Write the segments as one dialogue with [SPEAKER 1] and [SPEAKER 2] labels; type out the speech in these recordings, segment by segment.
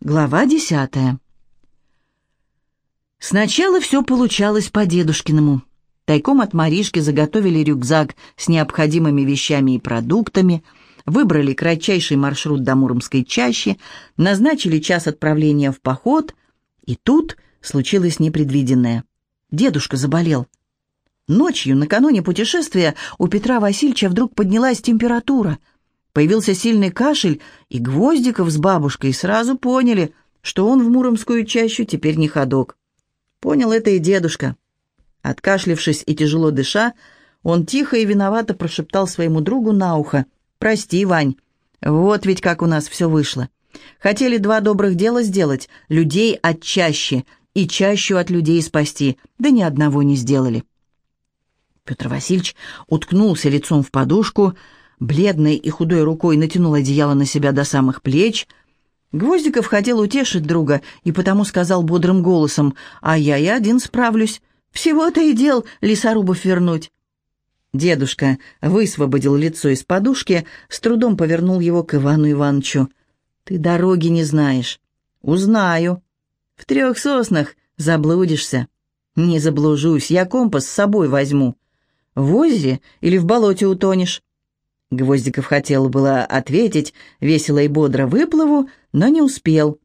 [SPEAKER 1] Глава десятая. Сначала все получалось по-дедушкиному. Тайком от Маришки заготовили рюкзак с необходимыми вещами и продуктами, выбрали кратчайший маршрут до Муромской чащи, назначили час отправления в поход, и тут случилось непредвиденное. Дедушка заболел. Ночью, накануне путешествия, у Петра Васильевича вдруг поднялась температура – Появился сильный кашель, и Гвоздиков с бабушкой сразу поняли, что он в Муромскую чащу теперь не ходок. Понял это и дедушка. Откашлившись и тяжело дыша, он тихо и виновато прошептал своему другу на ухо. «Прости, Вань, вот ведь как у нас все вышло. Хотели два добрых дела сделать, людей от чаще и чащу от людей спасти, да ни одного не сделали». Петр Васильевич уткнулся лицом в подушку, бледной и худой рукой натянул одеяло на себя до самых плеч. Гвоздиков хотел утешить друга и потому сказал бодрым голосом, «А я и один справлюсь. Всего-то и дел лесорубов вернуть». Дедушка высвободил лицо из подушки, с трудом повернул его к Ивану Ивановичу. «Ты дороги не знаешь». «Узнаю. В трех соснах заблудишься». «Не заблужусь, я компас с собой возьму». «В озере или в болоте утонешь?» Гвоздиков хотел было ответить весело и бодро выплыву, но не успел.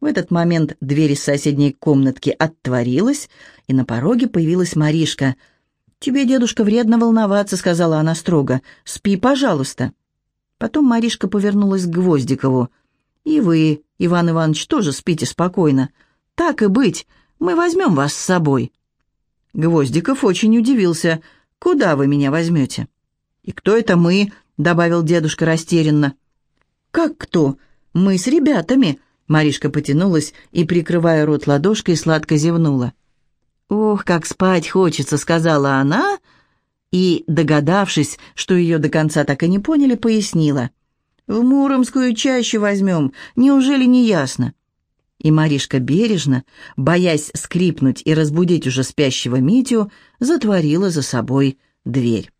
[SPEAKER 1] В этот момент дверь из соседней комнатки отворилась, и на пороге появилась Маришка. «Тебе, дедушка, вредно волноваться», — сказала она строго. «Спи, пожалуйста». Потом Маришка повернулась к Гвоздикову. «И вы, Иван Иванович, тоже спите спокойно. Так и быть, мы возьмем вас с собой». Гвоздиков очень удивился. «Куда вы меня возьмете?» «И кто это мы?» — добавил дедушка растерянно. «Как кто? Мы с ребятами». Маришка потянулась и, прикрывая рот ладошкой, сладко зевнула. «Ох, как спать хочется», — сказала она, и, догадавшись, что ее до конца так и не поняли, пояснила. «В Муромскую чаще возьмем, неужели не ясно?» И Маришка бережно, боясь скрипнуть и разбудить уже спящего Митю, затворила за собой дверь.